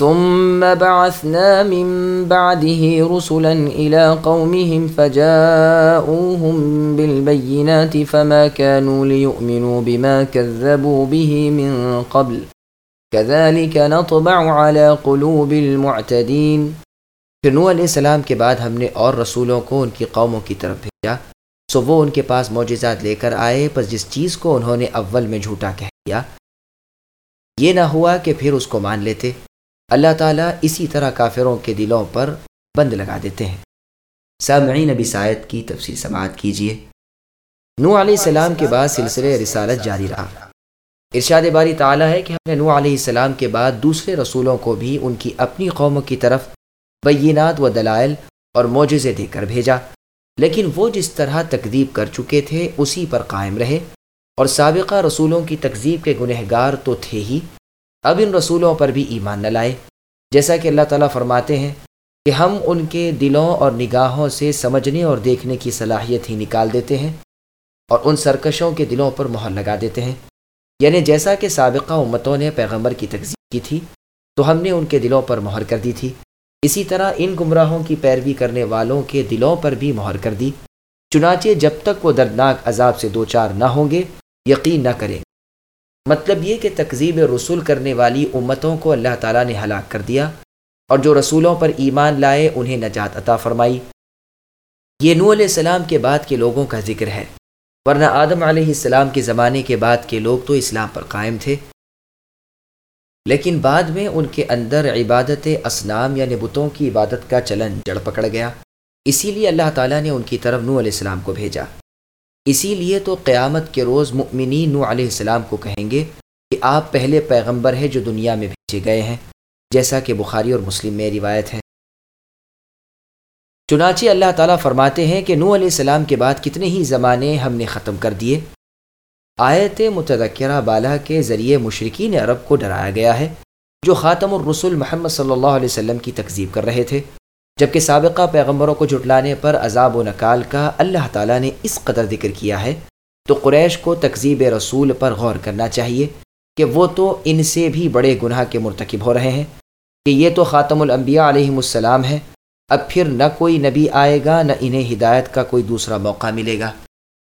ثم بعثنا من بعده رسلا إلى قومهم فجاءوهم بالبينات فما كانوا ليؤمنوا بما كذبوا به من قبل. كذلك نطبع على قلوب المعتدين. پھر نوح علیہ السلام کے بعد ہم نے اور رسولوں کو ان کی قوموں کی طرف بھیجا، سو وہ ان کے پاس معجزات لے کر آئے، پس جس چیز کو انہوں نے اول میں جھوٹا کہہ دیا، یہ نہ ہوا کہ پھر اس کو مان لیتے۔ اللہ تعالیٰ اسی طرح کافروں کے دلوں پر بند لگا دیتے ہیں۔ سامعین نبی سائد کی تفصیل سماعت کیجیے۔ نو علیہ السلام کے بعد سلسلے رسالت جاری رہا۔ ارشاد باری تعالیٰ ہے کہ ہم نے نو علیہ السلام کے بعد دوسرے رسولوں کو بھی ان کی اپنی قوموں کی طرف بینات و دلائل اور معجزے دے کر بھیجا۔ لیکن وہ جس طرح تکذیب کر چکے تھے، اسی پر قائم رہے۔ اور سابقہ رسولوں کی تکذیب کے گنہگار تو تھے ہی۔ اب ان رسولوں پر بھی ایمان نہ لائے۔ جیسا کہ اللہ تعالیٰ فرماتے ہیں کہ ہم ان کے دلوں اور نگاہوں سے سمجھنے اور دیکھنے کی صلاحیت ہی نکال دیتے ہیں اور ان سرکشوں کے دلوں پر مہر لگا دیتے ہیں۔ یعنی جیسا کہ سابقہ امتوں نے پیغمبر کی تکذیب کی تھی، تو ہم نے ان کے دلوں پر مہر کر دی تھی۔ اسی طرح ان گمراہوں کی پیروی کرنے والوں کے دلوں پر بھی مہر کر دی۔ چنانچہ جب تک وہ دردناک عذاب سے دو چار نہ ہوں گے، یقین نہ کریں مطلب یہ کہ تقزیب رسول کرنے والی امتوں کو اللہ تعالیٰ نے ہلاک کر دیا اور جو رسولوں پر ایمان لائے انہیں نجات عطا فرمائی۔ یہ نو علیہ السلام کے بعد کے لوگوں کا ذکر ہے۔ ورنہ آدم علیہ السلام کے زمانے کے بعد کے لوگ تو اسلام پر قائم تھے۔ لیکن بعد میں ان کے اندر عبادت اسلام یا یعنی نبتوں کی عبادت کا چلن جڑ پکڑ گیا۔ اسی لیے اللہ تعالیٰ نے ان کی طرف نو علیہ السلام کو بھیجا۔ اسی لیے تو قیامت کے روز مؤمنی نو علیہ السلام کو کہیں گے کہ آپ پہلے پیغمبر ہیں جو دنیا میں بھیجے گئے ہیں، جیسا کہ بخاری اور مسلم میں روایت ہے۔ چنانچہ اللہ تعالیٰ فرماتے ہیں کہ نو علیہ السلام کے بعد کتنے ہی زمانے ہم نے ختم کر دیے۔ آیت متذکرہ بالا کے ذریعے مشرقین عرب کو ڈرایا گیا ہے، جو خاتم الرسول محمد صلی اللہ علیہ وسلم کی تکذیب کر رہے تھے۔ جبکہ سابقہ پیغمبروں کو جھٹلانے پر عذاب و نکال کا اللہ تعالیٰ نے اس قدر ذکر کیا ہے، تو قریش کو تکذیب رسول پر غور کرنا چاہیے کہ وہ تو ان سے بھی بڑے گناہ کے مرتکب ہو رہے ہیں۔ کہ یہ تو خاتم الانبیاء علیہم السلام ہے اب پھر نہ کوئی نبی آئے گا، نہ انہیں ہدایت کا کوئی دوسرا موقع ملے گا۔